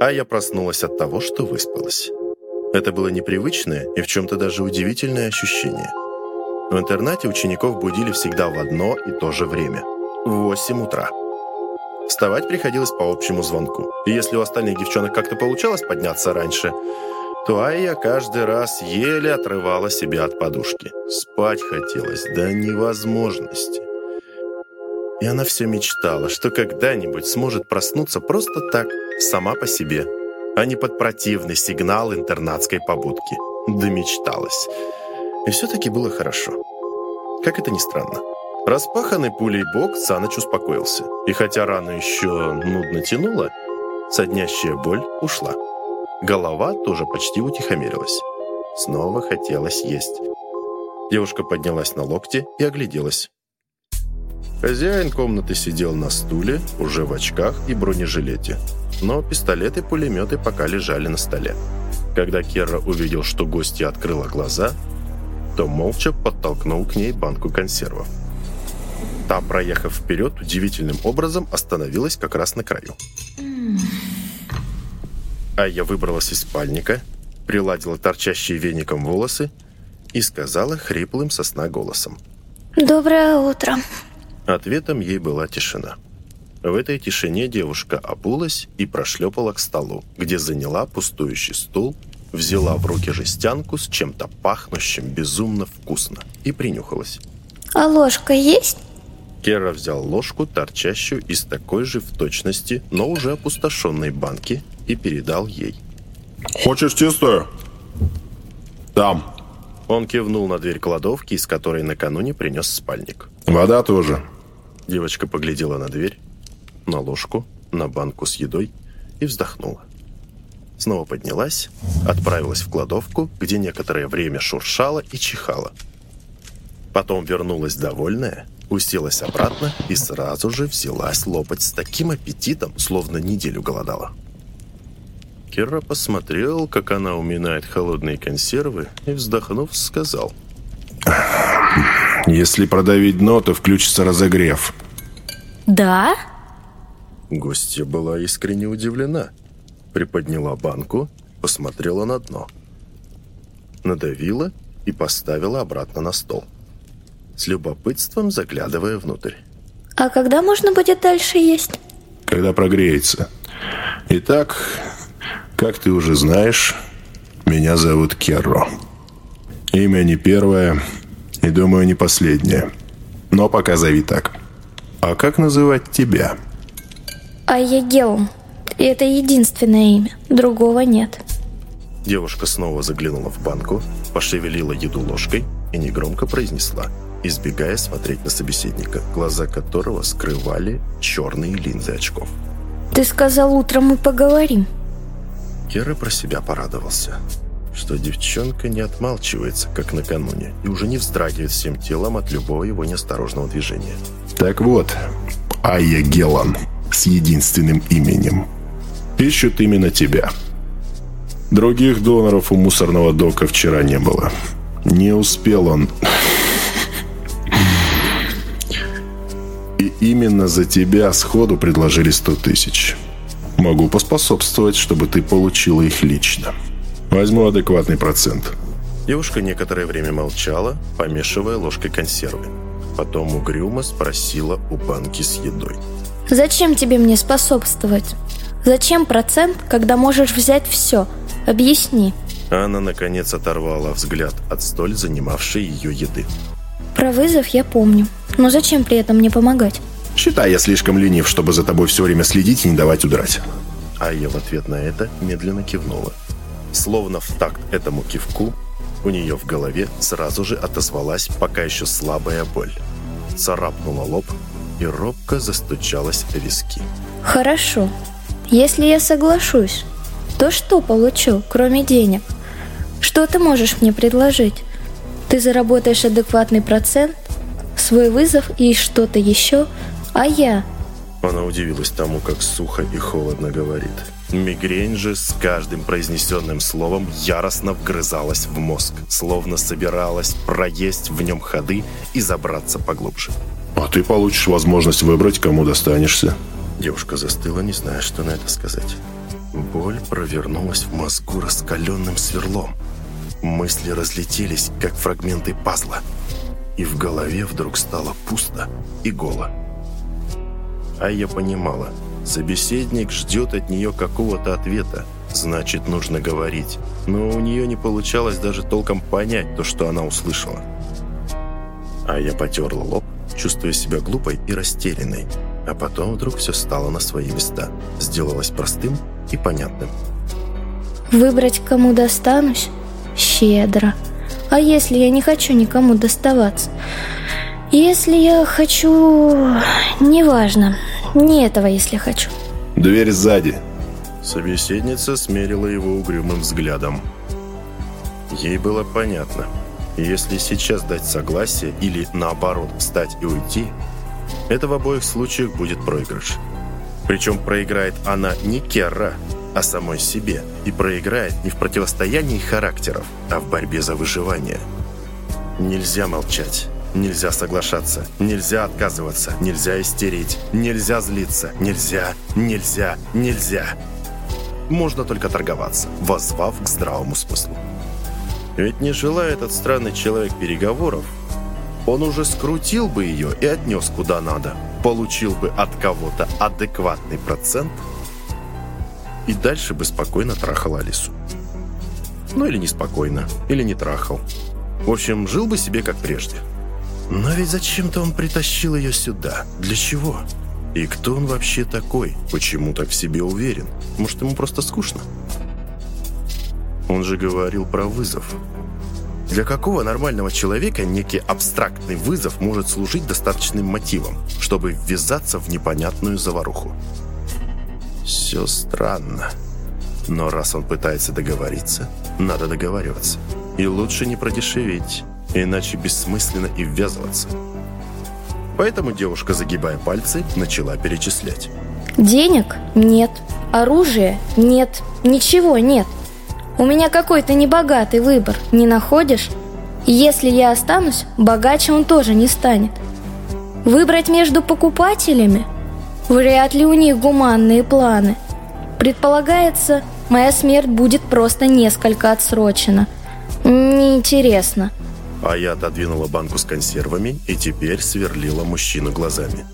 а я проснулась от того, что выспалась. Это было непривычное и в чем-то даже удивительное ощущение. В интернате учеников будили всегда в одно и то же время – в 8 утра. Вставать приходилось по общему звонку. И если у остальных девчонок как-то получалось подняться раньше, то Айя каждый раз еле отрывала себя от подушки. Спать хотелось до невозможности. И она все мечтала, что когда-нибудь сможет проснуться просто так, сама по себе, а не под противный сигнал интернатской побудки. Да мечталась. И все-таки было хорошо. Как это ни странно. Распаханный пулей бок Саныч успокоился. И хотя рану еще нудно тянуло, соднящая боль ушла. Голова тоже почти утихомирилась. Снова хотелось есть. Девушка поднялась на локте и огляделась. Хозяин комнаты сидел на стуле, уже в очках и бронежилете. Но пистолеты и пулеметы пока лежали на столе. Когда Керра увидел, что гостья открыла глаза, то молча подтолкнул к ней банку консервов. Та, проехав вперед, удивительным образом остановилась как раз на краю. А я выбралась из спальника, приладила торчащие веником волосы и сказала хриплым сосна голосом. «Доброе утро». Ответом ей была тишина. В этой тишине девушка опулась и прошлепала к столу, где заняла пустующий стул, взяла в руки жестянку с чем-то пахнущим безумно вкусно и принюхалась. «А ложка есть?» Кера взял ложку, торчащую из такой же в точности, но уже опустошенной банки, и передал ей. «Хочешь чистую?» «Там». Он кивнул на дверь кладовки, из которой накануне принес спальник. «Вода тоже». Девочка поглядела на дверь, на ложку, на банку с едой и вздохнула. Снова поднялась, отправилась в кладовку, где некоторое время шуршала и чихала. Потом вернулась довольная, уселась обратно и сразу же взялась лопать с таким аппетитом, словно неделю голодала. Кира посмотрел, как она уминает холодные консервы, и, вздохнув, сказал – если продавить дно, то включится разогрев. Да? Гостья была искренне удивлена. Приподняла банку, посмотрела на дно. Надавила и поставила обратно на стол. С любопытством заглядывая внутрь. А когда можно будет дальше есть? Когда прогреется. Итак, как ты уже знаешь, меня зовут Керро. Имя не первое, и, думаю, не последнее. Но пока зови так. А как называть тебя? Айягеум. И это единственное имя. Другого нет. Девушка снова заглянула в банку, пошевелила еду ложкой и негромко произнесла, избегая смотреть на собеседника, глаза которого скрывали черные линзы очков. «Ты сказал, утром мы поговорим». Кера про себя порадовался что девчонка не отмалчивается, как накануне, и уже не вздрагивает всем телом от любого его неосторожного движения. Так вот, Айя Гелан с единственным именем. Ищут именно тебя. Других доноров у мусорного дока вчера не было. Не успел он... И именно за тебя сходу предложили сто тысяч. Могу поспособствовать, чтобы ты получила их лично. Возьму адекватный процент. Девушка некоторое время молчала, помешивая ложкой консервы. Потом угрюмо спросила у банки с едой. «Зачем тебе мне способствовать? Зачем процент, когда можешь взять все? Объясни». Анна, наконец, оторвала взгляд от столь занимавшей ее еды. «Про вызов я помню. Но зачем при этом мне помогать?» «Считай, я слишком ленив, чтобы за тобой все время следить и не давать удрать». А я в ответ на это медленно кивнула. Словно в такт этому кивку, у нее в голове сразу же отозвалась пока еще слабая боль. Царапнула лоб и робко застучалась виски. «Хорошо. Если я соглашусь, то что получу, кроме денег? Что ты можешь мне предложить? Ты заработаешь адекватный процент, свой вызов и что-то еще, а я...» Она удивилась тому, как сухо и холодно говорит – Мигрень же с каждым произнесенным словом яростно вгрызалась в мозг, словно собиралась проесть в нем ходы и забраться поглубже. «А ты получишь возможность выбрать, кому достанешься». Девушка застыла, не зная, что на это сказать. Боль провернулась в мозгу раскаленным сверлом. Мысли разлетелись, как фрагменты пазла. И в голове вдруг стало пусто и голо. А я понимала, собеседник ждет от нее какого-то ответа, значит, нужно говорить. Но у нее не получалось даже толком понять то, что она услышала. А я потерла лоб, чувствуя себя глупой и растерянной. А потом вдруг все стало на свои места. Сделалось простым и понятным. Выбрать, кому достанусь? Щедро. А если я не хочу никому доставаться? Если я хочу... Неважно. Не этого, если хочу. Дверь сзади. Собеседница смерила его угрюмым взглядом. Ей было понятно. Если сейчас дать согласие или, наоборот, встать и уйти, это в обоих случаях будет проигрыш. Причем проиграет она не Керра, а самой себе. И проиграет не в противостоянии характеров, а в борьбе за выживание. Нельзя молчать. Нельзя соглашаться, нельзя отказываться, нельзя истерить, нельзя злиться, нельзя, нельзя, нельзя. Можно только торговаться, воззвав к здравому смыслу. Ведь не желая этот странный человек переговоров, он уже скрутил бы ее и отнес куда надо, получил бы от кого-то адекватный процент и дальше бы спокойно трахал Алису. Ну или неспокойно, или не трахал. В общем, жил бы себе как прежде. Но ведь зачем-то он притащил ее сюда. Для чего? И кто он вообще такой? Почему так в себе уверен? Может, ему просто скучно? Он же говорил про вызов. Для какого нормального человека некий абстрактный вызов может служить достаточным мотивом, чтобы ввязаться в непонятную заваруху? Все странно. Но раз он пытается договориться, надо договариваться. И лучше не продешевить, иначе бессмысленно и ввязываться. Поэтому девушка, загибая пальцы, начала перечислять. Денег нет, оружия нет, ничего нет. У меня какой-то небогатый выбор, не находишь? Если я останусь, богаче он тоже не станет. Выбрать между покупателями? Вряд ли у них гуманные планы. Предполагается, моя смерть будет просто несколько отсрочена. Неинтересно. А я отодвинула банку с консервами и теперь сверлила мужчину глазами.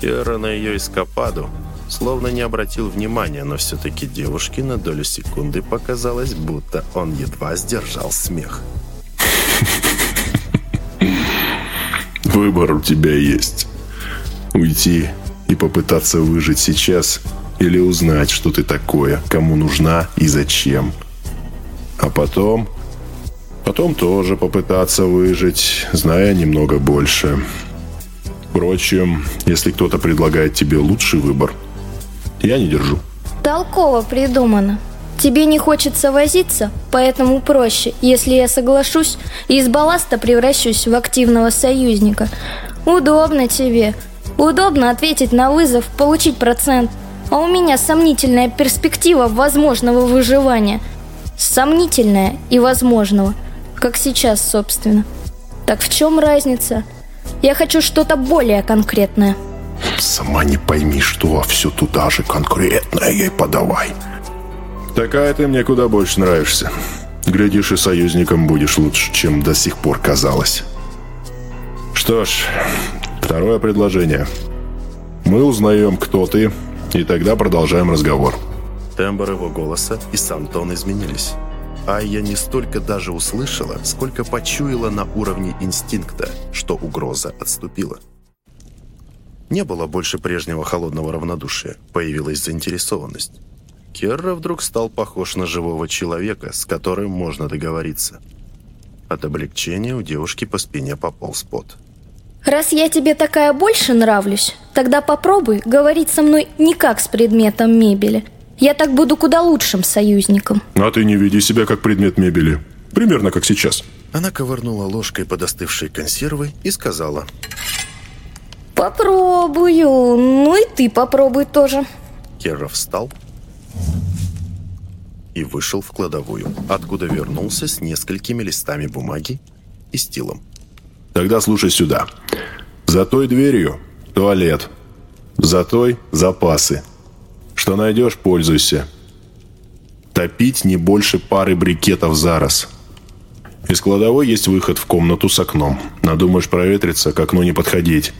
Кера на ее эскападу словно не обратил внимания, но все-таки девушке на долю секунды показалось, будто он едва сдержал смех. Выбор у тебя есть. Уйти и попытаться выжить сейчас или узнать, что ты такое, кому нужна и зачем. А потом... Потом тоже попытаться выжить, зная немного больше. Впрочем, если кто-то предлагает тебе лучший выбор, я не держу. Толково придумано. Тебе не хочется возиться, поэтому проще, если я соглашусь и из балласта превращусь в активного союзника. Удобно тебе. Удобно ответить на вызов, получить процент. А у меня сомнительная перспектива возможного выживания. Сомнительная и возможного. Как сейчас, собственно. Так в чем разница? Я хочу что-то более конкретное. Сама не пойми, что, а все туда же конкретное ей подавай. Такая ты мне куда больше нравишься. Глядишь, и союзником будешь лучше, чем до сих пор казалось. Что ж, второе предложение. Мы узнаем, кто ты, и тогда продолжаем разговор. Тембр его голоса и сам тон изменились. А я не столько даже услышала, сколько почуяла на уровне инстинкта, что угроза отступила. Не было больше прежнего холодного равнодушия, появилась заинтересованность. Керра вдруг стал похож на живого человека, с которым можно договориться. От облегчения у девушки по спине пополз пот. Раз я тебе такая больше нравлюсь, тогда попробуй говорить со мной не как с предметом мебели. Я так буду куда лучшим союзником. А ты не веди себя как предмет мебели. Примерно как сейчас. Она ковырнула ложкой подостывшей консервы и сказала... Попробую. Ну и ты попробуй тоже. Керра встал и вышел в кладовую, откуда вернулся с несколькими листами бумаги и стилом. Тогда слушай сюда. За той дверью туалет. За той запасы. Что найдешь, пользуйся. Топить не больше пары брикетов за раз. Из кладовой есть выход в комнату с окном. Надумаешь проветриться, к окну не подходить.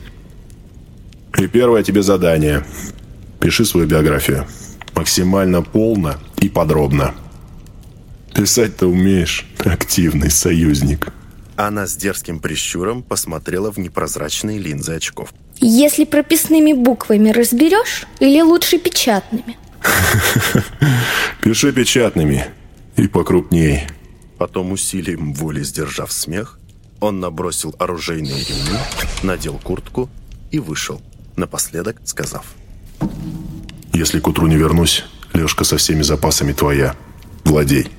И первое тебе задание. Пиши свою биографию. Максимально полно и подробно. Писать-то умеешь, активный союзник. Она с дерзким прищуром посмотрела в непрозрачные линзы очков. Если прописными буквами разберешь или лучше печатными? Пиши печатными и покрупней. Потом усилием воли сдержав смех, он набросил оружейные ремни, надел куртку и вышел, напоследок сказав. Если к утру не вернусь, Лешка со всеми запасами твоя. Владей.